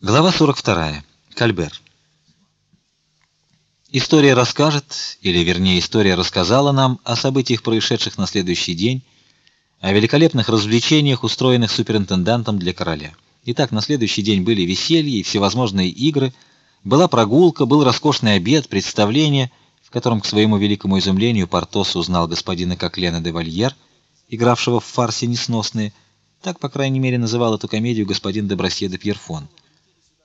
Глава 42. Кальбер. История расскажет, или вернее, история рассказала нам о событиях, происшедших на следующий день, о великолепных развлечениях, устроенных суперинтендантом для короля. Итак, на следующий день были веселье и всевозможные игры, была прогулка, был роскошный обед, представление, в котором к своему великому изумлению Портос узнал господина Коклена де Вальер, игравшего в фарсе несносные, так по крайней мере называл эту комедию господин де Брасье де Пьерфон.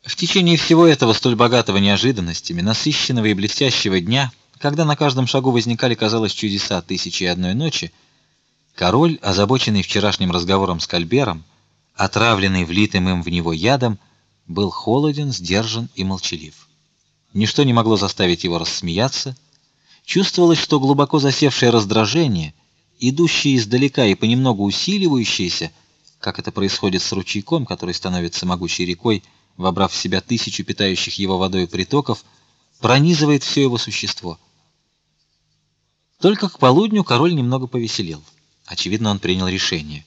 В течение всего этого столь богатого неожиданностями, насыщенного и блестящего дня, когда на каждом шагу возникали, казалось, чудеса тысячи и одной ночи, король, озабоченный вчерашним разговором с Кальбером, отравленный влитым им в него ядом, был холоден, сдержан и молчалив. Ничто не могло заставить его рассмеяться. Чувствовалось, что глубоко засевшее раздражение, идущее издалека и понемногу усиливающееся, как это происходит с ручейком, который становится могучей рекой, вобрав в себя тысячу питающих его водой притоков, пронизывает все его существо. Только к полудню король немного повеселел. Очевидно, он принял решение.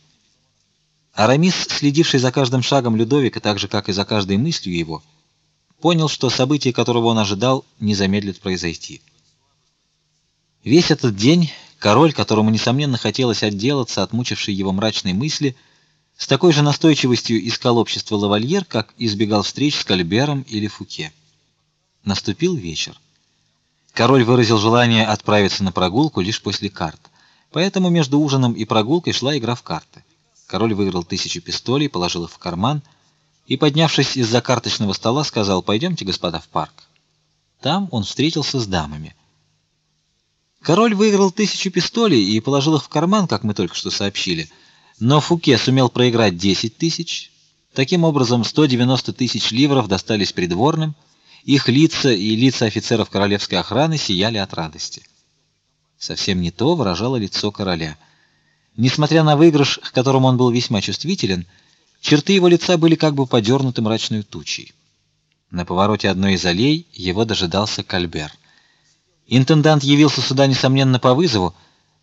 Арамис, следивший за каждым шагом Людовика, так же как и за каждой мыслью его, понял, что событие, которого он ожидал, не замедлит произойти. Весь этот день король, которому несомненно хотелось отделаться от мучившей его мрачной мысли, с такой же настойчивостью искал общество лавальер, как избегал встреч с Кальбером или Фуке. Наступил вечер. Король выразил желание отправиться на прогулку лишь после карт. Поэтому между ужином и прогулкой шла игра в карты. Король выиграл тысячу пистолей, положил их в карман и, поднявшись из-за карточного стола, сказал: "Пойдемте, господа, в парк". Там он встретился с дамами. Король выиграл тысячу пистолей и положил их в карман, как мы только что сообщили. Но Фуке сумел проиграть 10 тысяч. Таким образом, 190 тысяч ливров достались придворным. Их лица и лица офицеров королевской охраны сияли от радости. Совсем не то выражало лицо короля. Несмотря на выигрыш, к которому он был весьма чувствителен, черты его лица были как бы подернуты мрачной тучей. На повороте одной из аллей его дожидался Кальбер. Интендант явился сюда несомненно по вызову,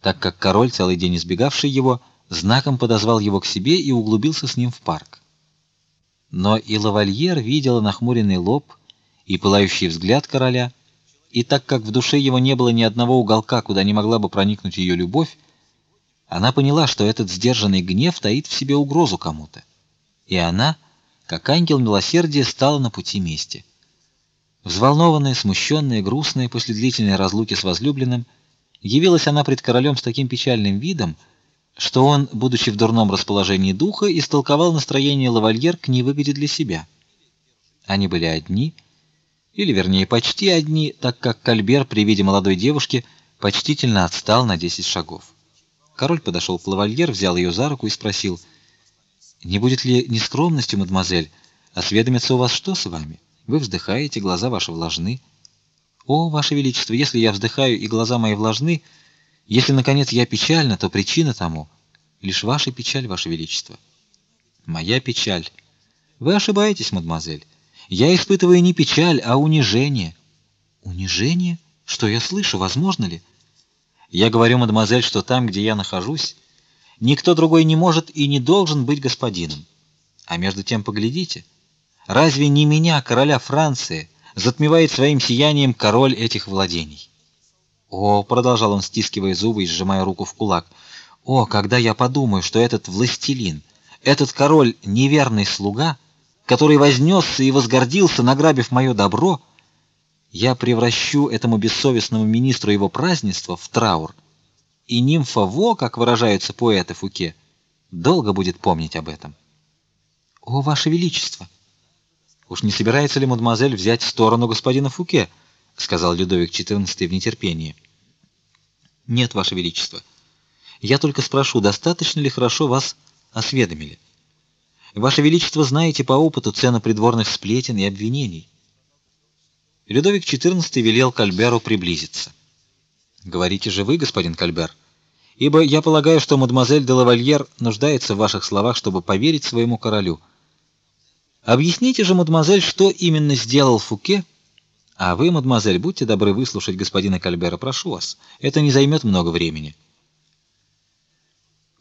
так как король, целый день избегавший его, знаком подозвал его к себе и углубился с ним в парк. Но и лавальер видела нахмуренный лоб и пылающий взгляд короля, и так как в душе его не было ни одного уголка, куда не могла бы проникнуть ее любовь, она поняла, что этот сдержанный гнев таит в себе угрозу кому-то. И она, как ангел милосердия, стала на пути мести. Взволнованная, смущенная, грустная после длительной разлуки с возлюбленным, явилась она пред королем с таким печальным видом, что он, будучи в дурном расположении духа, истолковал настроение лавальер к невыгоде для себя. Они были одни, или вернее почти одни, так как Кальбер при виде молодой девушки почтительно отстал на десять шагов. Король подошел к лавальер, взял ее за руку и спросил: "Не будет ли нескромностью, мадемуазель, осведомиться у вас, что с вами? Вы вздыхаете, глаза ваши влажны". "О, ваше величество, если я вздыхаю и глаза мои влажны, если наконец я печальна, то причина тому лишь ваша печаль, ваше величество. Моя печаль. Вы ошибаетесь, мадемуазель. Я испытываю не печаль, а унижение. Унижение? Что я слышу, возможно ли? Я говорю, мадемуазель, что там, где я нахожусь, никто другой не может и не должен быть господином. А между тем поглядите, разве не меня, короля Франции, затмевает своим сиянием король этих владений? О, продолжал он, стискивая зубы и сжимая руку в кулак. О, когда я подумаю, что этот властелин, этот король неверный слуга, который вознесся и возгордился, награбив мое добро, я превращу этому бессовестному министру его празднества в траур. И нимфа Во, как выражаются поэты Фуке, долго будет помнить об этом. О, ваше величество. Уж не собирается ли мадемуазель взять сторону господина Фуке? Сказал Людовик XIV в нетерпении. Нет, ваше величество. Я только спрошу, достаточно ли хорошо вас осведомили? Ваше величество знаете по опыту цену придворных сплетен и обвинений. Людовик XIV велел Кальберу приблизиться. Говорите же вы, господин Кальбер, ибо я полагаю, что мадемуазель де лавальер нуждается в ваших словах, чтобы поверить своему королю. Объясните же, мадемуазель, что именно сделал Фуке а вы, мадемуазель, будьте добры выслушать господина Кальбера, прошу вас. Это не займет много времени.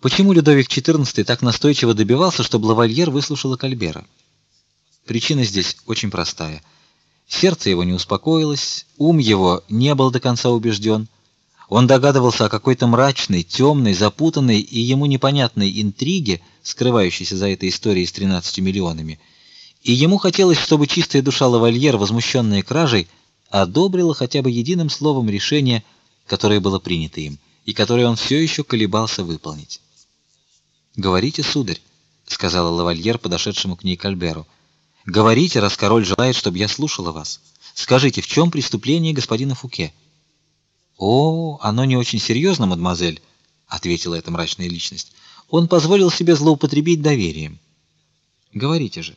Почему Людовик XIV так настойчиво добивался, чтобы лавальер выслушала Кальбера? Причина здесь очень простая. Сердце его не успокоилось, ум его не был до конца убежден. Он догадывался о какой-то мрачной, темной, запутанной и ему непонятной интриге, скрывающейся за этой историей с 13 миллионами. И ему хотелось, чтобы чистая душа лавальер, возмущенная кражей, одобрила хотя бы единым словом решение, которое было принято им и которое он все еще колебался выполнить. "Говорите, сударь", сказала лавальер подошедшему к ней Кальберу. "Говорите, раз король желает, чтобы я слушала вас. Скажите, в чем преступление господина Фуке?" "О, оно не очень серьезно, мадемуазель", ответила эта мрачная личность. "Он позволил себе злоупотребить доверием". "Говорите же.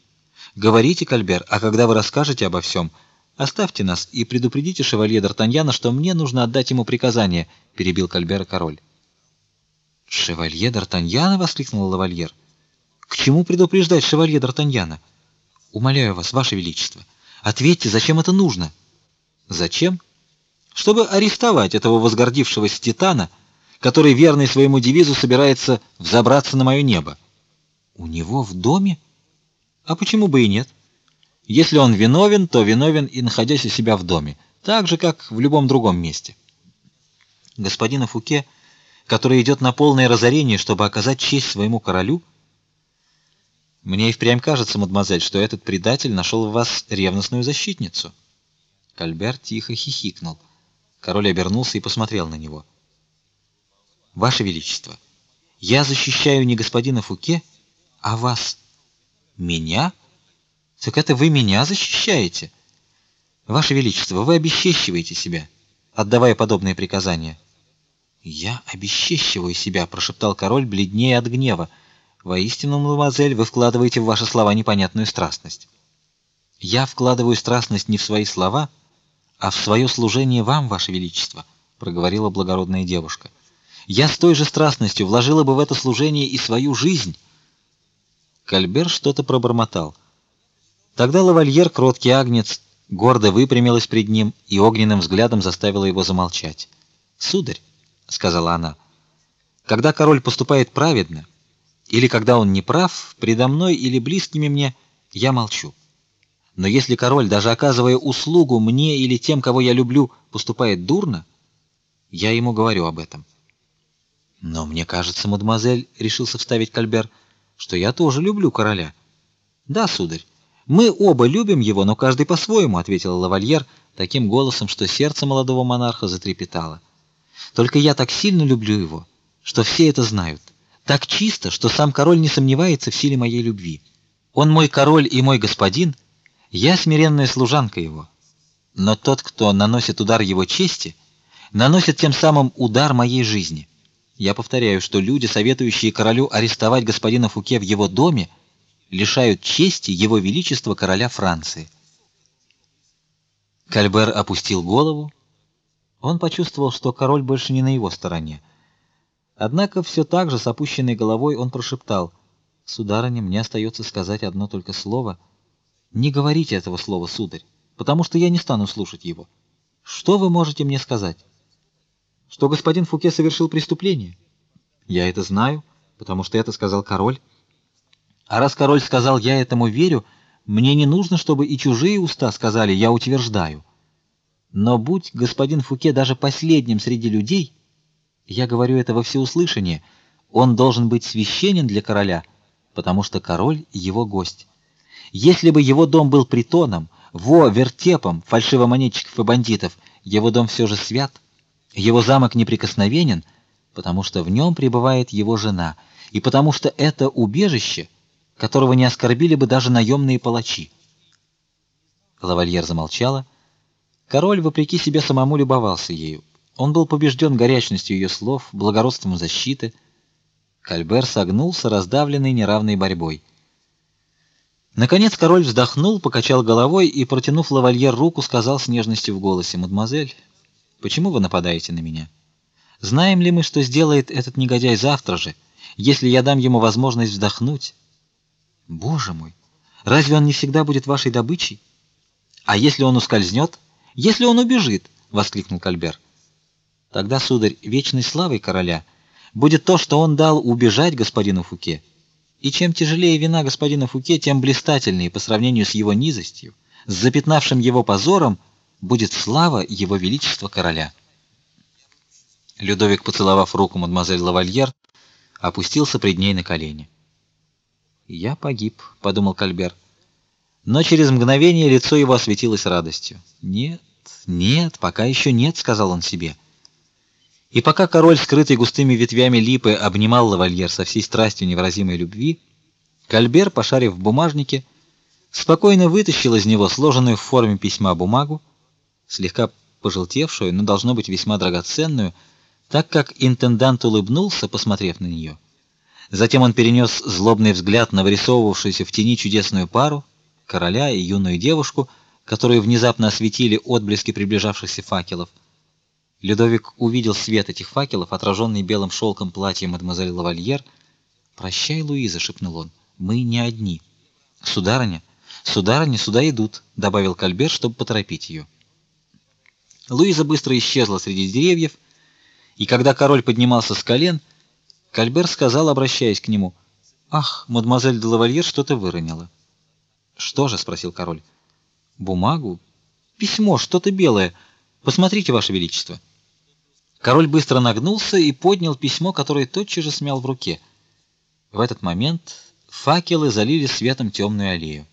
Говорите, Кальбер, а когда вы расскажете обо всем, оставьте нас и предупредите шевалье д'Артаньяна, что мне нужно отдать ему приказание", перебил Кальбера король. "Шевалье д'Артаньяна", воскликнул лавальер. "К чему предупреждать шевалье д'Артаньяна? Умоляю вас, ваше величество, ответьте, зачем это нужно?" "Зачем?" чтобы арестовать этого возгордившегося титана, который верный своему девизу собирается взобраться на мое небо. У него в доме? А почему бы и нет? Если он виновен, то виновен и находясь у себя в доме, так же как в любом другом месте. Господина Фуке, который идет на полное разорение, чтобы оказать честь своему королю, мне и впрямь кажется, мадемуазель, что этот предатель нашел в вас ревностную защитницу. Кальбер тихо хихикнул. Король обернулся и посмотрел на него. Ваше величество, я защищаю не господина Фуке, а вас. Меня? Так это вы меня защищаете? Ваше величество, вы обесчещиваете себя, отдавая подобные приказания. Я обесчещиваю себя, прошептал король, бледнее от гнева. Воистину, мадемуазель, вы вкладываете в ваши слова непонятную страстность. Я вкладываю страстность не в свои слова, а в свое служение вам, ваше величество, проговорила благородная девушка. Я с той же страстностью вложила бы в это служение и свою жизнь. Кальбер что-то пробормотал. Тогда лавальер, кроткий агнец, гордо выпрямилась пред ним и огненным взглядом заставила его замолчать. "Сударь", сказала она. "Когда король поступает праведно, или когда он не прав, предо мной или близкими мне, я молчу. Но если король, даже оказывая услугу мне или тем, кого я люблю, поступает дурно, я ему говорю об этом. Но мне кажется, мадемуазель, решился вставить Кальбер, что я тоже люблю короля. Да, сударь. Мы оба любим его, но каждый по-своему, ответил лавальер таким голосом, что сердце молодого монарха затрепетало. Только я так сильно люблю его, что все это знают. Так чисто, что сам король не сомневается в силе моей любви. Он мой король и мой господин, я смиренная служанка его. Но тот, кто наносит удар его чести, наносит тем самым удар моей жизни. Я повторяю, что люди, советующие королю арестовать господина Фуке в его доме, лишают чести его величества короля Франции. Кальбер опустил голову. Он почувствовал, что король больше не на его стороне. Однако все так же с опущенной головой он прошептал: "Сударыня, мне остается сказать одно только слово — не говорите этого слова, сударь, потому что я не стану слушать его. Что вы можете мне сказать? Что господин Фуке совершил преступление? Я это знаю, потому что это сказал король. А раз король сказал, я этому верю, мне не нужно, чтобы и чужие уста сказали, я утверждаю. Но будь господин Фуке даже последним среди людей, я говорю это во всеуслышание, он должен быть священен для короля, потому что король его гость. Если бы его дом был притоном, во вертепом фальшивомонетчиков и бандитов, его дом все же свят, его замок неприкосновенен, потому что в нем пребывает его жена, и потому что это убежище, которого не оскорбили бы даже наемные палачи. Лавальер замолчала. Король, вопреки себе самому, любовался ею. Он был побежден горячностью ее слов, благородством защиты. Кальбер согнулся, раздавленный неравной борьбой. Наконец король вздохнул, покачал головой и, протянув лавальер руку, сказал с нежностью в голосе: "Мадемуазель, почему вы нападаете на меня? Знаем ли мы, что сделает этот негодяй завтра же, если я дам ему возможность вздохнуть? Боже мой, разве он не всегда будет вашей добычей? А если он ускользнет? Если он убежит?" воскликнул Кальбер. "Тогда, сударь, вечной славой короля будет то, что он дал убежать господину Фуке." И чем тяжелее вина господина Фуке, тем блистательнее по сравнению с его низостью, с запятнавшим его позором будет слава его величества короля. Людовик, поцеловав руку мадемуазель Лавальер, опустился пред ней на колени. "Я погиб", подумал Кальбер. Но через мгновение лицо его осветилось радостью. "Нет, нет, пока еще нет", сказал он себе. И пока король, скрытый густыми ветвями липы, обнимал лавальер со всей страстью невыразимой любви, Кальбер, пошарив в бумажнике, спокойно вытащил из него сложенную в форме письма бумагу, слегка пожелтевшую, но должно быть весьма драгоценную, так как интендант улыбнулся, посмотрев на нее. Затем он перенес злобный взгляд на вырисовывавшуюся в тени чудесную пару, короля и юную девушку, которую внезапно осветили отблески приближавшихся факелов. Людовик увидел свет этих факелов, отраженный белым шелком платья мадемуазель Лавальер. "Прощай, Луиза", шепнул он. "Мы не одни". "Сударыня, сударыня, сюда идут", добавил Кальбер, чтобы поторопить ее. Луиза быстро исчезла среди деревьев, и когда король поднимался с колен, Кальбер сказал, обращаясь к нему: "Ах, мадемуазель де Лавальер что-то выронила". "Что же?" спросил король. "Бумагу, письмо, что-то белое. Посмотрите, ваше величество". Король быстро нагнулся и поднял письмо, которое тотчас же смял в руке. В этот момент факелы залили светом темную аллею.